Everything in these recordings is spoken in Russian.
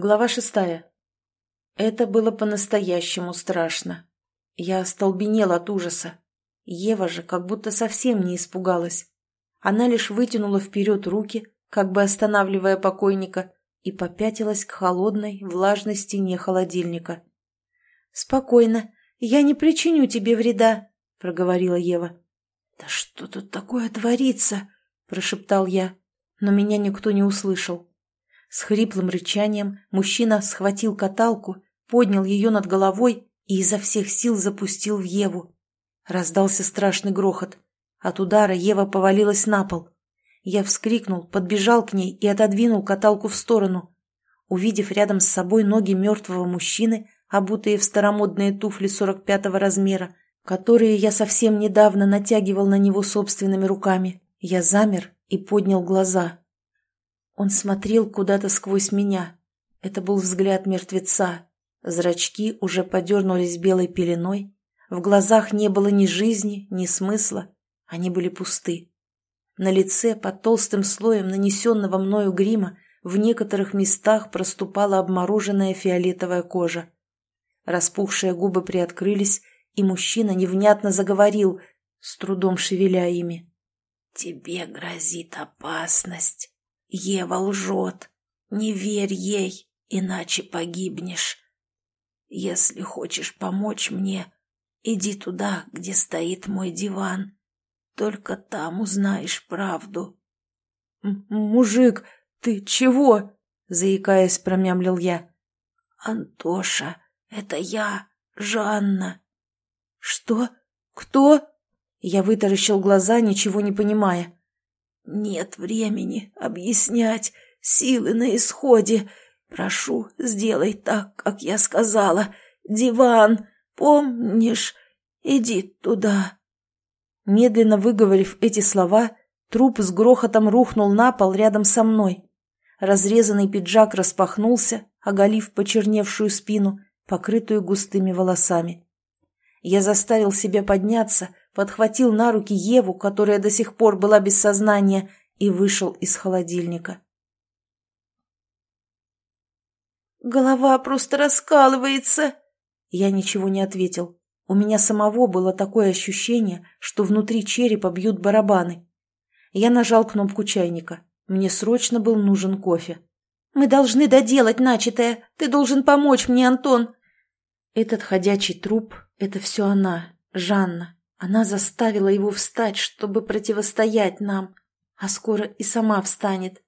Глава шестая. Это было по-настоящему страшно. Я остолбенел от ужаса. Ева же как будто совсем не испугалась. Она лишь вытянула вперед руки, как бы останавливая покойника, и попятилась к холодной, влажной стене холодильника. «Спокойно, я не причиню тебе вреда», — проговорила Ева. «Да что тут такое творится?» — прошептал я, но меня никто не услышал. С хриплым рычанием мужчина схватил каталку, поднял ее над головой и изо всех сил запустил в Еву. Раздался страшный грохот. От удара Ева повалилась на пол. Я вскрикнул, подбежал к ней и отодвинул каталку в сторону. Увидев рядом с собой ноги мертвого мужчины, обутые в старомодные туфли сорок пятого размера, которые я совсем недавно натягивал на него собственными руками, я замер и поднял глаза. Он смотрел куда-то сквозь меня. Это был взгляд мертвеца. Зрачки уже подернулись белой пеленой. В глазах не было ни жизни, ни смысла. Они были пусты. На лице под толстым слоем нанесенного мною грима в некоторых местах проступала обмороженная фиолетовая кожа. Распухшие губы приоткрылись, и мужчина невнятно заговорил, с трудом шевеля ими. «Тебе грозит опасность. Ева лжет. Не верь ей, иначе погибнешь. Если хочешь помочь мне, иди туда, где стоит мой диван. Только там узнаешь правду. — Мужик, ты чего? — заикаясь, промямлил я. — Антоша, это я, Жанна. — Что? Кто? Я вытаращил глаза, ничего не понимая. «Нет времени объяснять, силы на исходе. Прошу, сделай так, как я сказала. Диван, помнишь? Иди туда». Медленно выговорив эти слова, труп с грохотом рухнул на пол рядом со мной. Разрезанный пиджак распахнулся, оголив почерневшую спину, покрытую густыми волосами. Я заставил себя подняться, подхватил на руки Еву, которая до сих пор была без сознания, и вышел из холодильника. «Голова просто раскалывается!» Я ничего не ответил. У меня самого было такое ощущение, что внутри черепа бьют барабаны. Я нажал кнопку чайника. Мне срочно был нужен кофе. «Мы должны доделать начатое! Ты должен помочь мне, Антон!» Этот ходячий труп — это все она, Жанна. Она заставила его встать, чтобы противостоять нам, а скоро и сама встанет.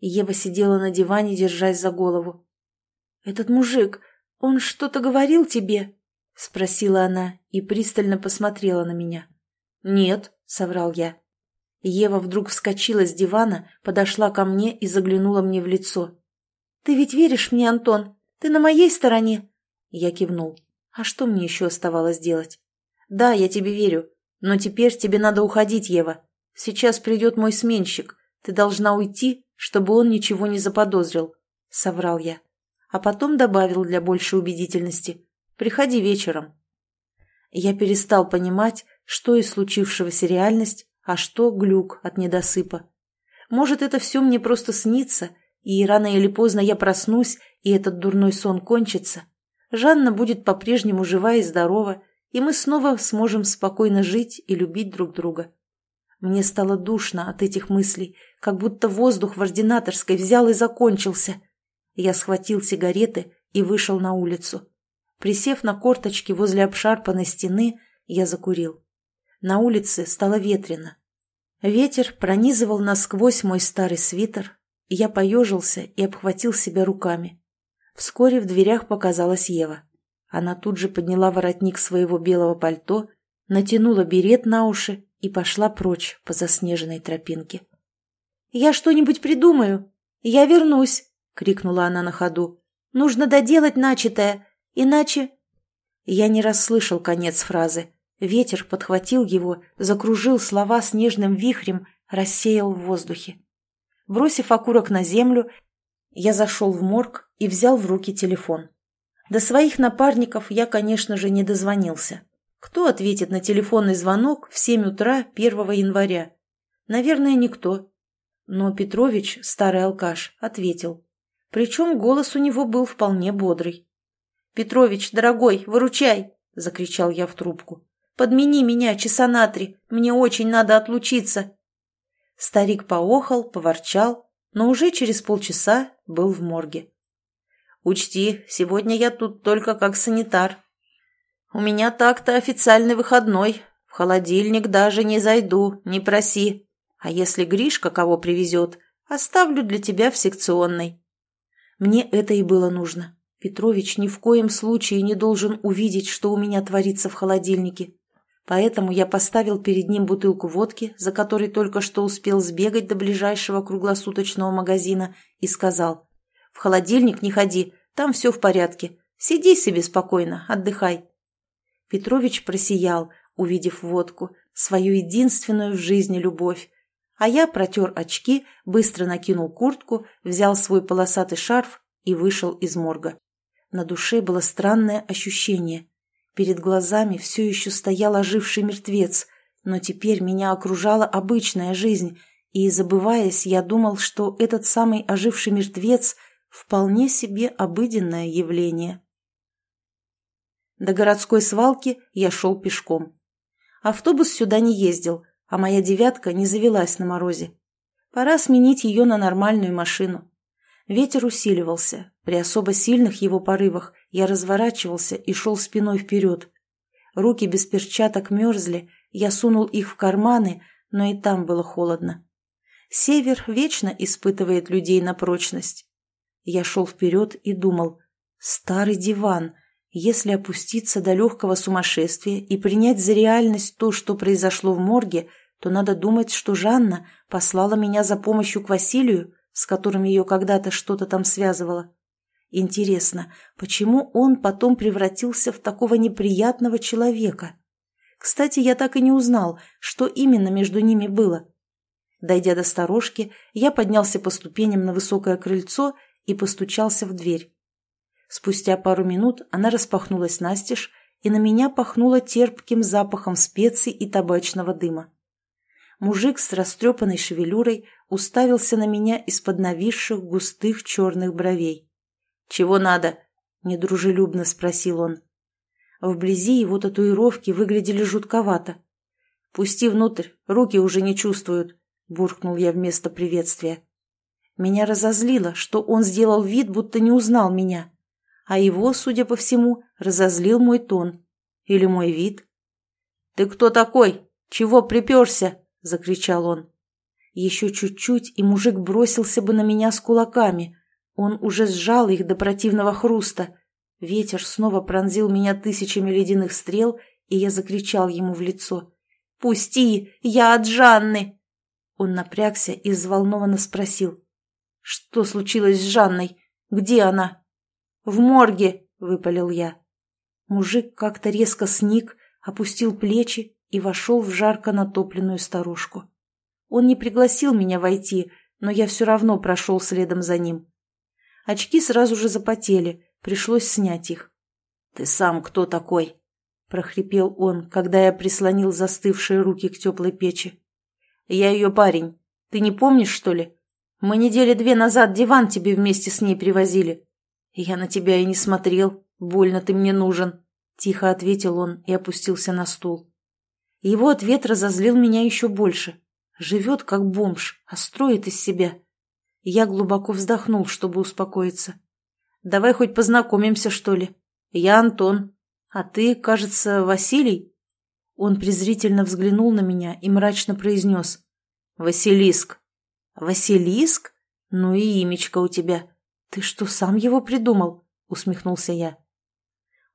Ева сидела на диване, держась за голову. «Этот мужик, он что-то говорил тебе?» — спросила она и пристально посмотрела на меня. «Нет», — соврал я. Ева вдруг вскочила с дивана, подошла ко мне и заглянула мне в лицо. «Ты ведь веришь мне, Антон? Ты на моей стороне?» Я кивнул. «А что мне еще оставалось делать?» «Да, я тебе верю. Но теперь тебе надо уходить, Ева. Сейчас придет мой сменщик. Ты должна уйти, чтобы он ничего не заподозрил», — соврал я. А потом добавил для большей убедительности. «Приходи вечером». Я перестал понимать, что из случившегося реальность, а что глюк от недосыпа. Может, это все мне просто снится, и рано или поздно я проснусь, и этот дурной сон кончится. Жанна будет по-прежнему жива и здорова, и мы снова сможем спокойно жить и любить друг друга. Мне стало душно от этих мыслей, как будто воздух в ординаторской взял и закончился. Я схватил сигареты и вышел на улицу. Присев на корточки возле обшарпанной стены, я закурил. На улице стало ветрено. Ветер пронизывал насквозь мой старый свитер, я поежился и обхватил себя руками. Вскоре в дверях показалась Ева. Она тут же подняла воротник своего белого пальто, натянула берет на уши и пошла прочь по заснеженной тропинке. «Я что-нибудь придумаю! Я вернусь!» — крикнула она на ходу. «Нужно доделать начатое, иначе...» Я не расслышал конец фразы. Ветер подхватил его, закружил слова снежным вихрем, рассеял в воздухе. Бросив окурок на землю, я зашел в морг и взял в руки телефон. До своих напарников я, конечно же, не дозвонился. Кто ответит на телефонный звонок в 7 утра 1 января? Наверное, никто. Но Петрович, старый алкаш, ответил. Причем голос у него был вполне бодрый. «Петрович, дорогой, выручай!» – закричал я в трубку. «Подмени меня часа на три, мне очень надо отлучиться!» Старик поохал, поворчал, но уже через полчаса был в морге. «Учти, сегодня я тут только как санитар. У меня так-то официальный выходной, в холодильник даже не зайду, не проси. А если Гришка кого привезет, оставлю для тебя в секционной». Мне это и было нужно. Петрович ни в коем случае не должен увидеть, что у меня творится в холодильнике. Поэтому я поставил перед ним бутылку водки, за которой только что успел сбегать до ближайшего круглосуточного магазина, и сказал, «В холодильник не ходи, там все в порядке. Сиди себе спокойно, отдыхай». Петрович просиял, увидев водку, свою единственную в жизни любовь. А я протер очки, быстро накинул куртку, взял свой полосатый шарф и вышел из морга. На душе было странное ощущение. Перед глазами все еще стоял оживший мертвец, но теперь меня окружала обычная жизнь, и, забываясь, я думал, что этот самый оживший мертвец – вполне себе обыденное явление. До городской свалки я шел пешком. Автобус сюда не ездил, а моя девятка не завелась на морозе. Пора сменить ее на нормальную машину. Ветер усиливался. При особо сильных его порывах я разворачивался и шел спиной вперед. Руки без перчаток мерзли, я сунул их в карманы, но и там было холодно. Север вечно испытывает людей на прочность. Я шел вперед и думал, старый диван, если опуститься до легкого сумасшествия и принять за реальность то, что произошло в морге, то надо думать, что Жанна послала меня за помощью к Василию, с которым ее когда-то что-то там связывало. Интересно, почему он потом превратился в такого неприятного человека? Кстати, я так и не узнал, что именно между ними было. Дойдя до сторожки, я поднялся по ступеням на высокое крыльцо и постучался в дверь. Спустя пару минут она распахнулась настежь, и на меня пахнуло терпким запахом специй и табачного дыма. Мужик с растрепанной шевелюрой уставился на меня из-под нависших густых черных бровей. «Чего надо?» – недружелюбно спросил он. Вблизи его татуировки выглядели жутковато. «Пусти внутрь, руки уже не чувствуют», – буркнул я вместо приветствия. Меня разозлило, что он сделал вид, будто не узнал меня. А его, судя по всему, разозлил мой тон. Или мой вид. «Ты кто такой? Чего приперся?» — закричал он. Еще чуть-чуть, и мужик бросился бы на меня с кулаками. Он уже сжал их до противного хруста. Ветер снова пронзил меня тысячами ледяных стрел, и я закричал ему в лицо. «Пусти! Я от Жанны!» Он напрягся и взволнованно спросил. «Что случилось с Жанной? Где она?» «В морге!» — выпалил я. Мужик как-то резко сник, опустил плечи и вошел в жарко натопленную старушку. Он не пригласил меня войти, но я все равно прошел следом за ним. Очки сразу же запотели, пришлось снять их. «Ты сам кто такой?» – прохрипел он, когда я прислонил застывшие руки к теплой печи. «Я ее парень. Ты не помнишь, что ли? Мы недели две назад диван тебе вместе с ней привозили. Я на тебя и не смотрел. Больно ты мне нужен», – тихо ответил он и опустился на стул. Его ответ разозлил меня еще больше. Живет как бомж, а строит из себя. Я глубоко вздохнул, чтобы успокоиться. «Давай хоть познакомимся, что ли. Я Антон, а ты, кажется, Василий?» Он презрительно взглянул на меня и мрачно произнес. «Василиск». «Василиск? Ну и имечко у тебя. Ты что, сам его придумал?» — усмехнулся я.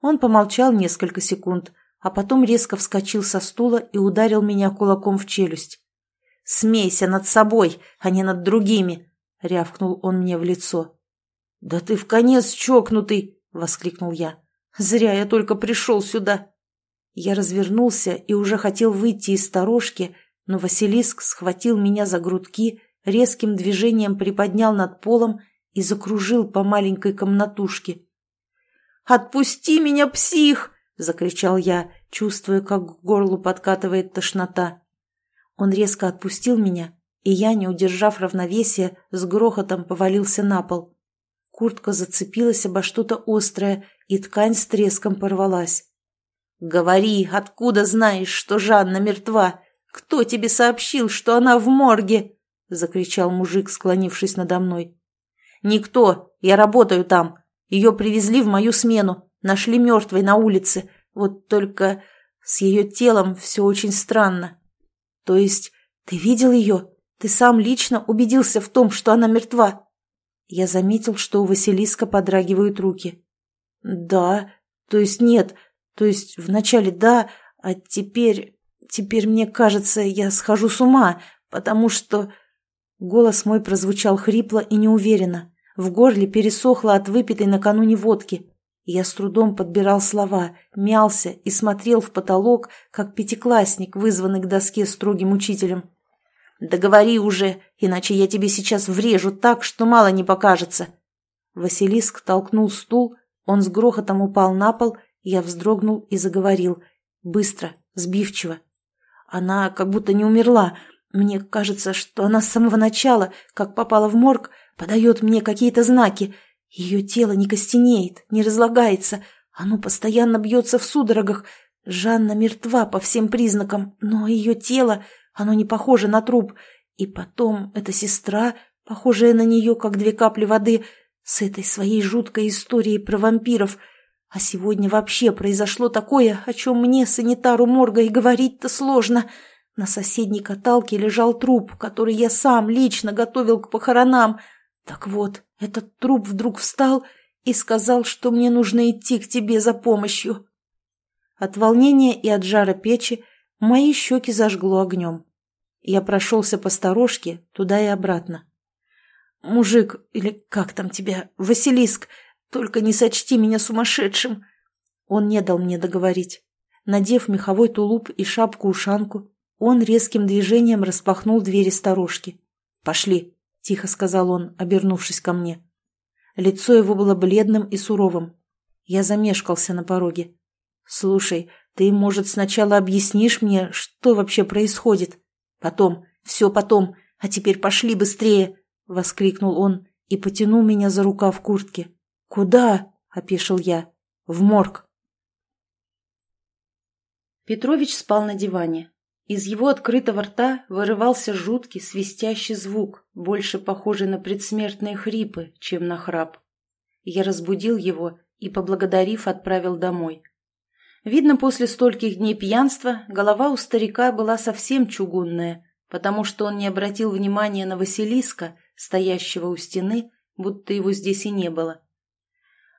Он помолчал несколько секунд, а потом резко вскочил со стула и ударил меня кулаком в челюсть. «Смейся над собой, а не над другими!» — рявкнул он мне в лицо. «Да ты в конец чокнутый!» — воскликнул я. «Зря я только пришел сюда!» Я развернулся и уже хотел выйти из сторожки, но Василиск схватил меня за грудки, резким движением приподнял над полом и закружил по маленькой комнатушке. «Отпусти меня, псих!» — закричал я, чувствуя, как к горлу подкатывает тошнота. Он резко отпустил меня, и я, не удержав равновесия, с грохотом повалился на пол. Куртка зацепилась обо что-то острое, и ткань с треском порвалась. «Говори, откуда знаешь, что Жанна мертва? Кто тебе сообщил, что она в морге?» — закричал мужик, склонившись надо мной. «Никто. Я работаю там. Ее привезли в мою смену. Нашли мертвой на улице. Вот только с ее телом все очень странно. То есть ты видел ее? Ты сам лично убедился в том, что она мертва?» Я заметил, что у Василиска подрагивают руки. «Да, то есть нет, то есть вначале да, а теперь... Теперь мне кажется, я схожу с ума, потому что...» Голос мой прозвучал хрипло и неуверенно. В горле пересохло от выпитой накануне водки. Я с трудом подбирал слова, мялся и смотрел в потолок, как пятиклассник, вызванный к доске строгим учителем. «Да говори уже, иначе я тебе сейчас врежу так, что мало не покажется». Василиск толкнул стул, он с грохотом упал на пол я вздрогнул и заговорил. Быстро, сбивчиво. Она как будто не умерла. Мне кажется, что она с самого начала, как попала в морг, подает мне какие-то знаки. Ее тело не костенеет, не разлагается. Оно постоянно бьется в судорогах. Жанна мертва по всем признакам, но ее тело, оно не похоже на труп. И потом эта сестра, похожая на нее, как две капли воды, с этой своей жуткой историей про вампиров — а сегодня вообще произошло такое, о чем мне, санитару морга, и говорить-то сложно. На соседней каталке лежал труп, который я сам лично готовил к похоронам. Так вот, этот труп вдруг встал и сказал, что мне нужно идти к тебе за помощью. От волнения и от жара печи мои щеки зажгло огнем. Я прошелся по сторожке туда и обратно. «Мужик, или как там тебя, Василиск, только не сочти меня сумасшедшим!» Он не дал мне договорить. Надев меховой тулуп и шапку-ушанку, он резким движением распахнул двери сторожки. «Пошли», — тихо сказал он, обернувшись ко мне. Лицо его было бледным и суровым. Я замешкался на пороге. «Слушай, ты, может, сначала объяснишь мне, что вообще происходит? Потом, все потом, а теперь пошли быстрее!» — воскликнул он и потянул меня за рукав куртки. «Куда?» – опешил я. «В морг». Петрович спал на диване. Из его открытого рта вырывался жуткий свистящий звук, больше похожий на предсмертные хрипы, чем на храп. Я разбудил его и, поблагодарив, отправил домой. Видно, после стольких дней пьянства голова у старика была совсем чугунная, потому что он не обратил внимания на Василиска, стоящего у стены, будто его здесь и не было.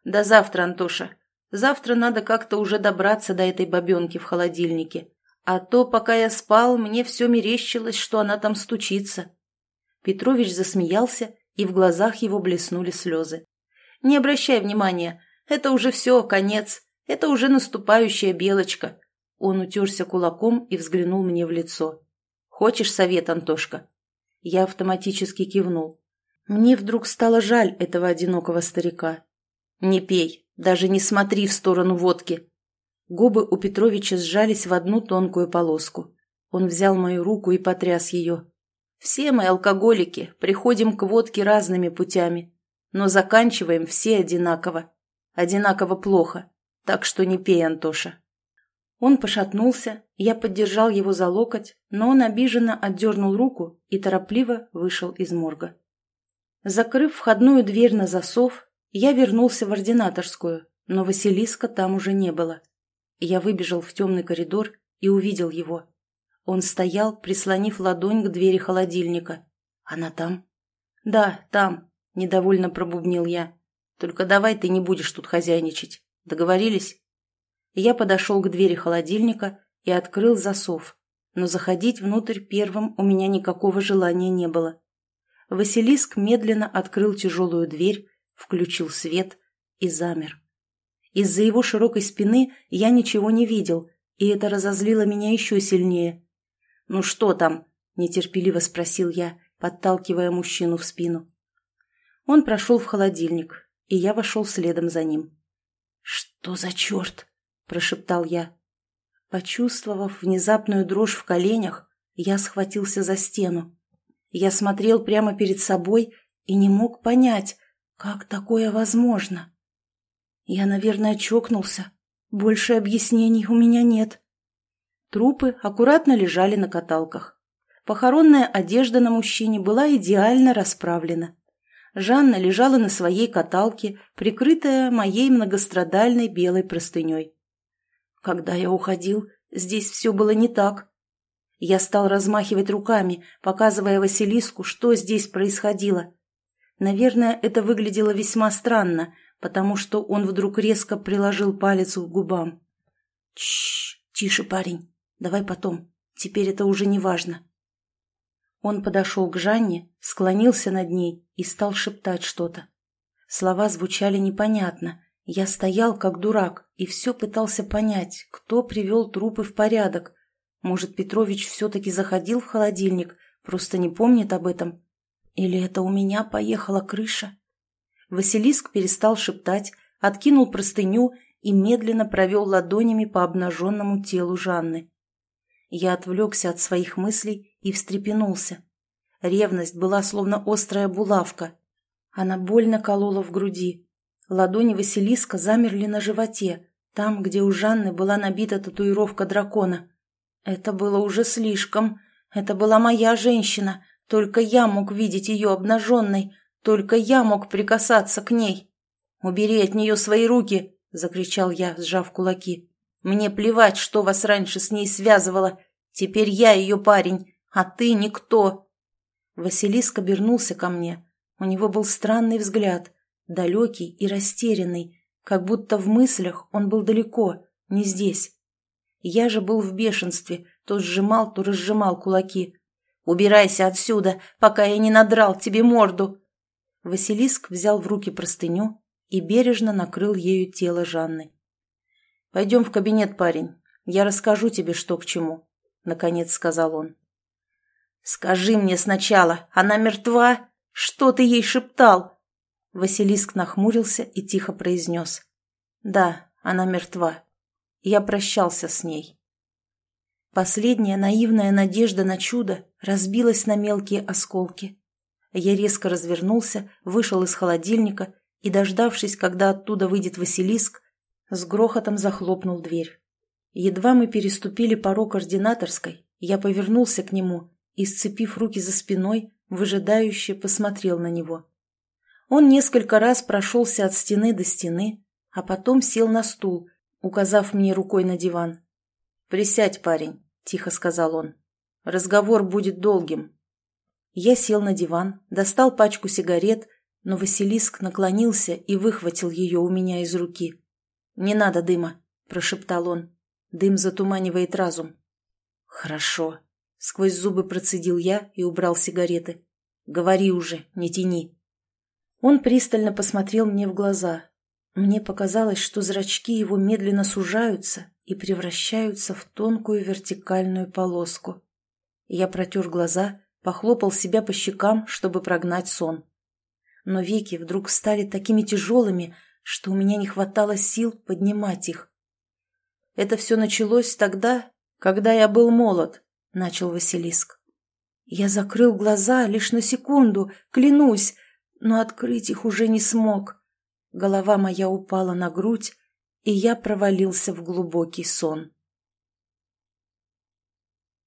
«До завтра, Антоша. Завтра надо как-то уже добраться до этой бабенки в холодильнике. А то, пока я спал, мне все мерещилось, что она там стучится». Петрович засмеялся, и в глазах его блеснули слезы. «Не обращай внимания. Это уже все, конец. Это уже наступающая белочка». Он утерся кулаком и взглянул мне в лицо. «Хочешь совет, Антошка?» Я автоматически кивнул. Мне вдруг стало жаль этого одинокого старика. «Не пей, даже не смотри в сторону водки». Губы у Петровича сжались в одну тонкую полоску. Он взял мою руку и потряс ее. «Все мы алкоголики, приходим к водке разными путями, но заканчиваем все одинаково. Одинаково плохо, так что не пей, Антоша». Он пошатнулся, я поддержал его за локоть, но он обиженно отдернул руку и торопливо вышел из морга. Закрыв входную дверь на засов, я вернулся в ординаторскую, но Василиска там уже не было. Я выбежал в темный коридор и увидел его. Он стоял, прислонив ладонь к двери холодильника. «Она там?» «Да, там», — недовольно пробубнил я. «Только давай ты не будешь тут хозяйничать. Договорились?» Я подошел к двери холодильника и открыл засов, но заходить внутрь первым у меня никакого желания не было. Василиск медленно открыл тяжелую дверь, включил свет и замер. Из-за его широкой спины я ничего не видел, и это разозлило меня еще сильнее. «Ну что там?» – нетерпеливо спросил я, подталкивая мужчину в спину. Он прошел в холодильник, и я вошел следом за ним. «Что за черт?» – прошептал я. Почувствовав внезапную дрожь в коленях, я схватился за стену. Я смотрел прямо перед собой и не мог понять, Как такое возможно? Я, наверное, чокнулся. Больше объяснений у меня нет. Трупы аккуратно лежали на каталках. Похоронная одежда на мужчине была идеально расправлена. Жанна лежала на своей каталке, прикрытая моей многострадальной белой простыней. Когда я уходил, здесь все было не так. Я стал размахивать руками, показывая Василиску, что здесь происходило. Наверное, это выглядело весьма странно, потому что он вдруг резко приложил палец к губам. «Чш, тише, парень, давай потом, теперь это уже не важно». Он подошел к Жанне, склонился над ней и стал шептать что-то. Слова звучали непонятно. Я стоял как дурак и все пытался понять, кто привел трупы в порядок. Может, Петрович все-таки заходил в холодильник, просто не помнит об этом. Или это у меня поехала крыша? Василиск перестал шептать, откинул простыню и медленно провел ладонями по обнаженному телу Жанны. Я отвлекся от своих мыслей и встрепенулся. Ревность была словно острая булавка. Она больно колола в груди. Ладони Василиска замерли на животе, там, где у Жанны была набита татуировка дракона. Это было уже слишком. Это была моя женщина. Только я мог видеть ее обнаженной. Только я мог прикасаться к ней. «Убери от нее свои руки!» — закричал я, сжав кулаки. Мне плевать, что вас раньше с ней связывало. Теперь я ее парень, а ты никто. Василиск обернулся ко мне. У него был странный взгляд, далекий и растерянный, как будто в мыслях он был далеко, не здесь. Я же был в бешенстве, то сжимал, то разжимал кулаки. «Убирайся отсюда, пока я не надрал тебе морду!» Василиск взял в руки простыню и бережно накрыл ею тело Жанны. «Пойдем в кабинет, парень. Я расскажу тебе, что к чему», — наконец сказал он. «Скажи мне сначала, она мертва? Что ты ей шептал?» Василиск нахмурился и тихо произнес. «Да, она мертва. Я прощался с ней». Последняя наивная надежда на чудо разбилась на мелкие осколки. Я резко развернулся, вышел из холодильника и, дождавшись, когда оттуда выйдет Василиск, с грохотом захлопнул дверь. Едва мы переступили порог ординаторской, я повернулся к нему и, сцепив руки за спиной, выжидающе посмотрел на него. Он несколько раз прошелся от стены до стены, а потом сел на стул, указав мне рукой на диван. «Присядь, парень», — тихо сказал он. «Разговор будет долгим». Я сел на диван, достал пачку сигарет, но Василиск наклонился и выхватил ее у меня из руки. «Не надо дыма», — прошептал он. «Дым затуманивает разум». «Хорошо», — сквозь зубы процедил я и убрал сигареты. «Говори уже, не тяни». Он пристально посмотрел мне в глаза. Мне показалось, что зрачки его медленно сужаются и превращаются в тонкую вертикальную полоску. Я протер глаза, похлопал себя по щекам, чтобы прогнать сон. Но веки вдруг стали такими тяжелыми, что у меня не хватало сил поднимать их. «Это все началось тогда, когда я был молод», — начал Василиск. Я закрыл глаза лишь на секунду, клянусь, но открыть их уже не смог. Голова моя упала на грудь, и я провалился в глубокий сон.